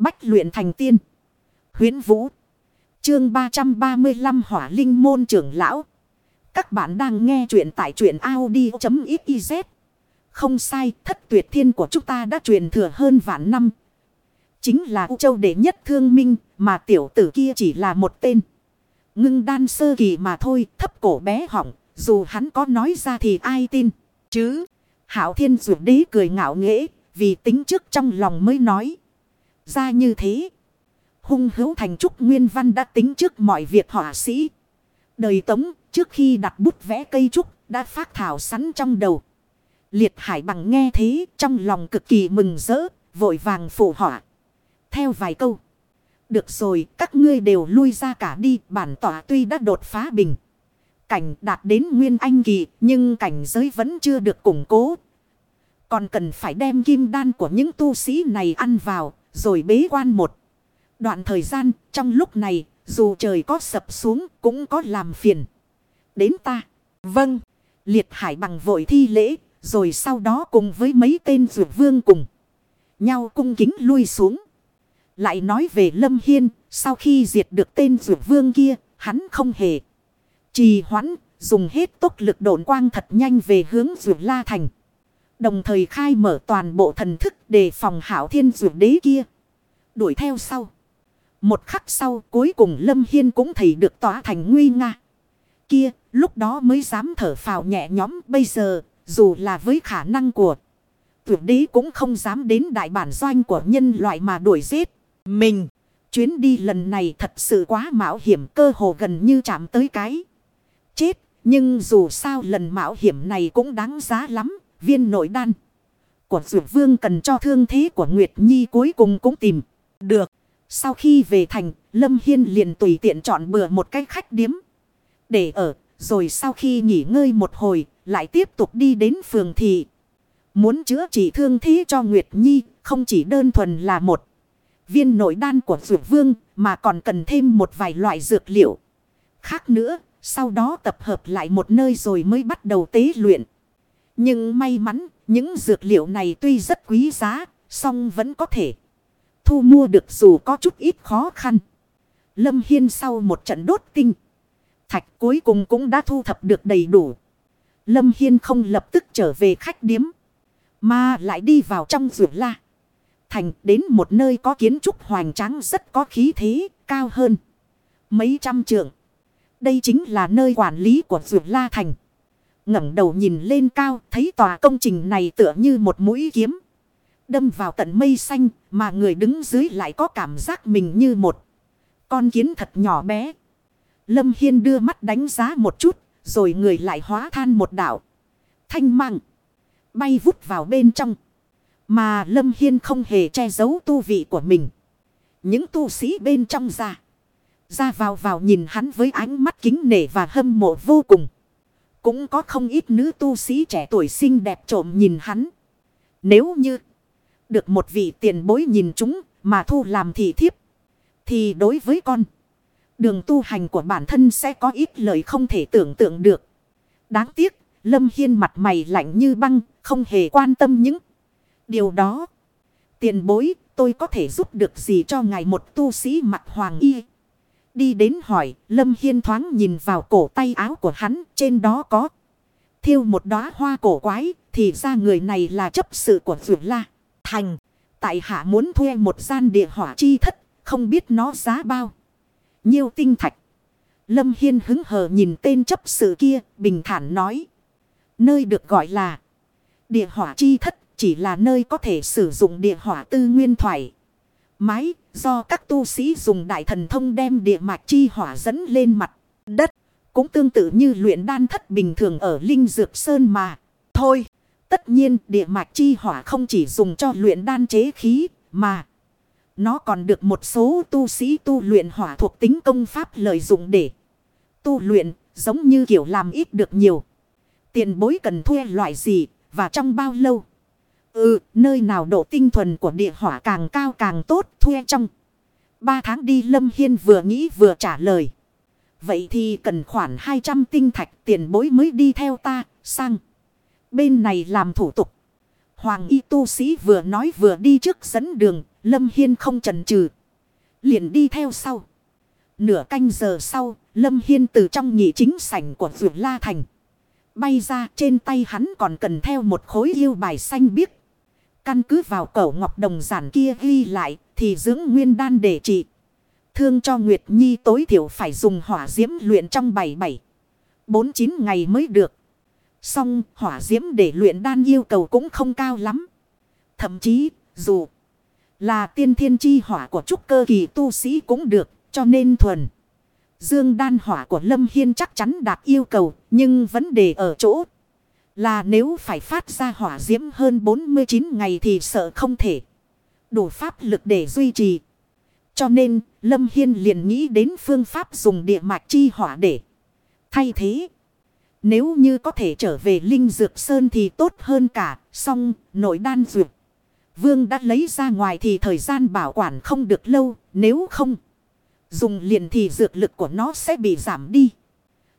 Bách luyện thành tiên. Huyến Vũ. Chương 335 Hỏa Linh Môn trưởng lão. Các bạn đang nghe truyện tại truyện Audi.xyz. Không sai, thất tuyệt thiên của chúng ta đã truyền thừa hơn vạn năm. Chính là U Châu đệ nhất thương minh, mà tiểu tử kia chỉ là một tên. Ngưng đan sơ kỳ mà thôi, thấp cổ bé họng, dù hắn có nói ra thì ai tin, chứ. Hảo thiên dụ đế cười ngạo nghễ, vì tính trước trong lòng mới nói. Ra như thế. Hung hữu thành trúc nguyên văn đã tính trước mọi việc họa sĩ. Đời tống, trước khi đặt bút vẽ cây trúc, đã phát thảo sẵn trong đầu. Liệt hải bằng nghe thế, trong lòng cực kỳ mừng rỡ, vội vàng phụ họa. Theo vài câu. Được rồi, các ngươi đều lui ra cả đi, bản tỏa tuy đã đột phá bình. Cảnh đạt đến nguyên anh kỳ, nhưng cảnh giới vẫn chưa được củng cố. Còn cần phải đem kim đan của những tu sĩ này ăn vào rồi bế quan một. Đoạn thời gian, trong lúc này, dù trời có sập xuống, cũng có làm phiền. Đến ta. Vâng. Liệt hải bằng vội thi lễ, rồi sau đó cùng với mấy tên rượu vương cùng. Nhau cung kính lui xuống. Lại nói về Lâm Hiên, sau khi diệt được tên rượu vương kia, hắn không hề. Trì hoãn, dùng hết tốc lực độn quang thật nhanh về hướng rượu la thành. Đồng thời khai mở toàn bộ thần thức để phòng hảo thiên rượu đế kia. Đuổi theo sau. Một khắc sau, cuối cùng Lâm Hiên cũng thấy được tỏa thành nguy nga. Kia, lúc đó mới dám thở phào nhẹ nhõm, bây giờ, dù là với khả năng của tuyệt đế cũng không dám đến đại bản doanh của nhân loại mà đuổi giết. Mình, chuyến đi lần này thật sự quá mạo hiểm, cơ hồ gần như chạm tới cái. Chết nhưng dù sao lần mạo hiểm này cũng đáng giá lắm viên nội đan của dược vương cần cho thương thế của Nguyệt Nhi cuối cùng cũng tìm được. Sau khi về thành, Lâm Hiên liền tùy tiện chọn bừa một cái khách điếm. Để ở, rồi sau khi nghỉ ngơi một hồi, lại tiếp tục đi đến phường thị. Muốn chữa trị thương thế cho Nguyệt Nhi, không chỉ đơn thuần là một viên nội đan của dược vương, mà còn cần thêm một vài loại dược liệu. Khác nữa, sau đó tập hợp lại một nơi rồi mới bắt đầu tế luyện. Nhưng may mắn, những dược liệu này tuy rất quý giá, song vẫn có thể thu mua được dù có chút ít khó khăn. Lâm Hiên sau một trận đốt tinh. Thạch cuối cùng cũng đã thu thập được đầy đủ. Lâm Hiên không lập tức trở về khách điếm. Mà lại đi vào trong rượu la. Thành đến một nơi có kiến trúc hoành tráng rất có khí thế, cao hơn. Mấy trăm trượng. Đây chính là nơi quản lý của rượu la thành ngẩng đầu nhìn lên cao, thấy tòa công trình này tựa như một mũi kiếm. Đâm vào tận mây xanh, mà người đứng dưới lại có cảm giác mình như một con kiến thật nhỏ bé. Lâm Hiên đưa mắt đánh giá một chút, rồi người lại hóa than một đảo. Thanh mạng, bay vút vào bên trong. Mà Lâm Hiên không hề che giấu tu vị của mình. Những tu sĩ bên trong ra. Ra vào vào nhìn hắn với ánh mắt kính nể và hâm mộ vô cùng. Cũng có không ít nữ tu sĩ trẻ tuổi xinh đẹp trộm nhìn hắn. Nếu như được một vị tiền bối nhìn chúng mà thu làm thị thiếp. Thì đối với con, đường tu hành của bản thân sẽ có ít lời không thể tưởng tượng được. Đáng tiếc, Lâm Hiên mặt mày lạnh như băng, không hề quan tâm những điều đó. Tiền bối, tôi có thể giúp được gì cho ngài một tu sĩ mặt hoàng y. Đi đến hỏi, Lâm Hiên thoáng nhìn vào cổ tay áo của hắn, trên đó có thiêu một đóa hoa cổ quái, thì ra người này là chấp sự của Dược La. Thành, tại hạ muốn thuê một gian địa hỏa chi thất, không biết nó giá bao. Nhiêu tinh thạch. Lâm Hiên hứng hờ nhìn tên chấp sự kia, bình thản nói. Nơi được gọi là địa hỏa chi thất, chỉ là nơi có thể sử dụng địa hỏa tư nguyên thoải. Mái, do các tu sĩ dùng đại thần thông đem địa mạch chi hỏa dẫn lên mặt đất. Cũng tương tự như luyện đan thất bình thường ở Linh Dược Sơn mà. Thôi, tất nhiên địa mạch chi hỏa không chỉ dùng cho luyện đan chế khí mà. Nó còn được một số tu sĩ tu luyện hỏa thuộc tính công pháp lợi dụng để tu luyện giống như kiểu làm ít được nhiều. Tiền bối cần thuê loại gì và trong bao lâu. Ừ, nơi nào độ tinh thuần của địa hỏa càng cao càng tốt thuê trong. Ba tháng đi Lâm Hiên vừa nghĩ vừa trả lời. Vậy thì cần khoảng 200 tinh thạch tiền bối mới đi theo ta, sang. Bên này làm thủ tục. Hoàng y tu sĩ vừa nói vừa đi trước dẫn đường, Lâm Hiên không chần chừ Liền đi theo sau. Nửa canh giờ sau, Lâm Hiên từ trong nhị chính sảnh của Vượt La Thành. Bay ra trên tay hắn còn cần theo một khối yêu bài xanh biếc. Căn cứ vào cẩu ngọc đồng giản kia ghi lại thì dưỡng nguyên đan để trị. Thương cho Nguyệt Nhi tối thiểu phải dùng hỏa diễm luyện trong 77. 49 ngày mới được. Xong, hỏa diễm để luyện đan yêu cầu cũng không cao lắm. Thậm chí, dù là tiên thiên chi hỏa của trúc cơ kỳ tu sĩ cũng được, cho nên thuần. Dương đan hỏa của Lâm Hiên chắc chắn đạt yêu cầu, nhưng vấn đề ở chỗ là nếu phải phát ra hỏa diễm hơn 49 ngày thì sợ không thể đủ pháp lực để duy trì. Cho nên, Lâm Hiên liền nghĩ đến phương pháp dùng địa mạch chi hỏa để thay thế. Nếu như có thể trở về Linh Dược Sơn thì tốt hơn cả, song nội đan dược. Vương đã lấy ra ngoài thì thời gian bảo quản không được lâu, nếu không dùng liền thì dược lực của nó sẽ bị giảm đi.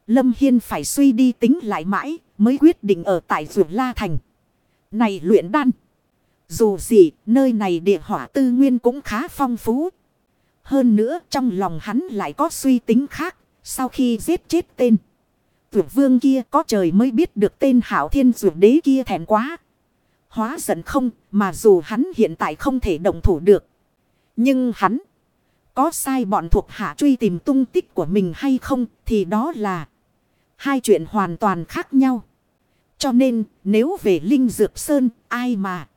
Lâm Hiên phải suy đi tính lại mãi mới quyết định ở tại Dược La Thành. Này luyện đan. Dù gì, nơi này địa hỏa tư nguyên cũng khá phong phú. Hơn nữa, trong lòng hắn lại có suy tính khác. Sau khi giết chết tên. tuyệt vương kia có trời mới biết được tên hảo thiên dược đế kia thèm quá. Hóa giận không, mà dù hắn hiện tại không thể động thủ được. Nhưng hắn có sai bọn thuộc hạ truy tìm tung tích của mình hay không thì đó là hai chuyện hoàn toàn khác nhau. Cho nên nếu về Linh Dược Sơn ai mà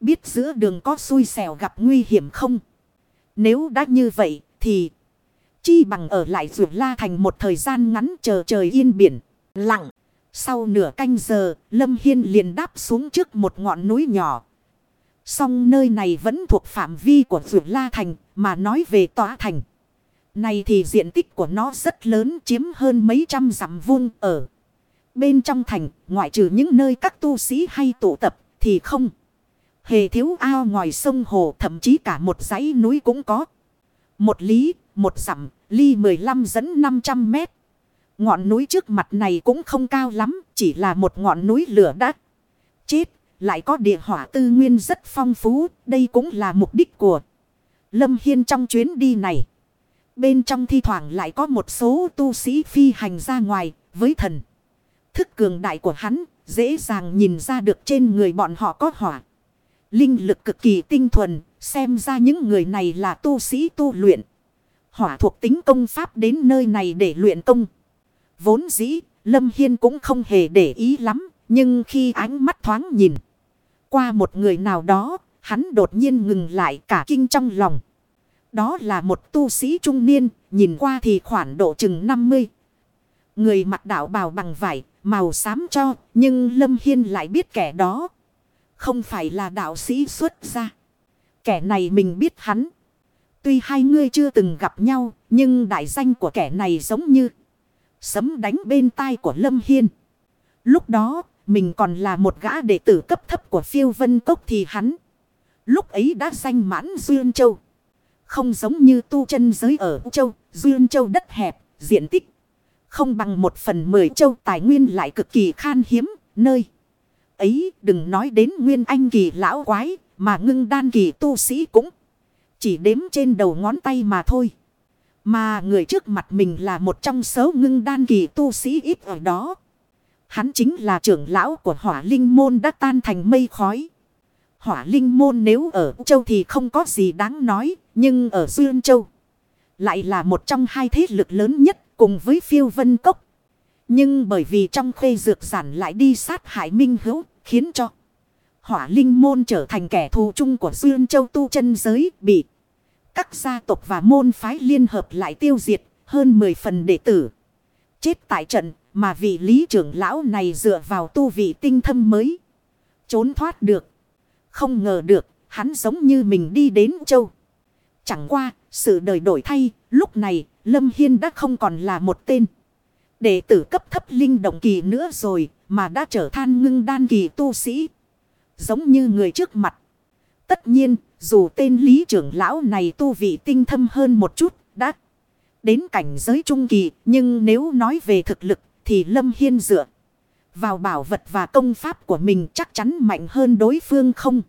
biết giữa đường có xui xẻo gặp nguy hiểm không? Nếu đã như vậy thì chi bằng ở lại rượu la thành một thời gian ngắn chờ trời yên biển, lặng. Sau nửa canh giờ, Lâm Hiên liền đáp xuống trước một ngọn núi nhỏ. Song nơi này vẫn thuộc phạm vi của rượu la thành, mà nói về tòa thành. Này thì diện tích của nó rất lớn chiếm hơn mấy trăm dặm vuông ở. Bên trong thành, ngoại trừ những nơi các tu sĩ hay tụ tập, thì không. Hề thiếu ao ngoài sông hồ thậm chí cả một dãy núi cũng có. Một lý, một dặm, ly 15 dẫn 500 mét. Ngọn núi trước mặt này cũng không cao lắm, chỉ là một ngọn núi lửa đắt. Chết, lại có địa hỏa tư nguyên rất phong phú, đây cũng là mục đích của Lâm Hiên trong chuyến đi này. Bên trong thi thoảng lại có một số tu sĩ phi hành ra ngoài với thần. Thức cường đại của hắn dễ dàng nhìn ra được trên người bọn họ có hỏa. Linh lực cực kỳ tinh thuần xem ra những người này là tu sĩ tu luyện. Hỏa thuộc tính công pháp đến nơi này để luyện công. Vốn dĩ Lâm Hiên cũng không hề để ý lắm nhưng khi ánh mắt thoáng nhìn qua một người nào đó Hắn đột nhiên ngừng lại cả kinh trong lòng. Đó là một tu sĩ trung niên, nhìn qua thì khoảng độ chừng 50. Người mặc đạo bào bằng vải, màu xám cho, nhưng Lâm Hiên lại biết kẻ đó. Không phải là đạo sĩ xuất gia. Kẻ này mình biết hắn. Tuy hai người chưa từng gặp nhau, nhưng đại danh của kẻ này giống như sấm đánh bên tai của Lâm Hiên. Lúc đó, mình còn là một gã đệ tử cấp thấp của phiêu vân cốc thì hắn. Lúc ấy đã danh mãn Duyên Châu. Không giống như tu chân giới ở Châu, Duyên Châu đất hẹp, diện tích. Không bằng một phần mười châu tài nguyên lại cực kỳ khan hiếm, nơi. Ấy đừng nói đến nguyên anh kỳ lão quái, mà ngưng đan kỳ tu sĩ cũng chỉ đếm trên đầu ngón tay mà thôi. Mà người trước mặt mình là một trong số ngưng đan kỳ tu sĩ ít ở đó. Hắn chính là trưởng lão của hỏa linh môn đã tan thành mây khói. Hỏa linh môn nếu ở châu thì không có gì đáng nói, nhưng ở Duyên Châu lại là một trong hai thế lực lớn nhất cùng với phiêu vân cốc. Nhưng bởi vì trong khê dược giản lại đi sát hại minh hữu, khiến cho hỏa linh môn trở thành kẻ thù chung của Duyên Châu tu chân giới bị các gia tộc và môn phái liên hợp lại tiêu diệt hơn 10 phần đệ tử. Chết tại trận mà vị lý trưởng lão này dựa vào tu vị tinh thâm mới trốn thoát được. Không ngờ được, hắn giống như mình đi đến châu. Chẳng qua, sự đời đổi thay, lúc này, Lâm Hiên đã không còn là một tên. Đệ tử cấp thấp linh động kỳ nữa rồi, mà đã trở than ngưng đan kỳ tu sĩ. Giống như người trước mặt. Tất nhiên, dù tên lý trưởng lão này tu vị tinh thâm hơn một chút, đã đến cảnh giới trung kỳ. Nhưng nếu nói về thực lực, thì Lâm Hiên dựa vào bảo vật và công pháp của mình chắc chắn mạnh hơn đối phương không.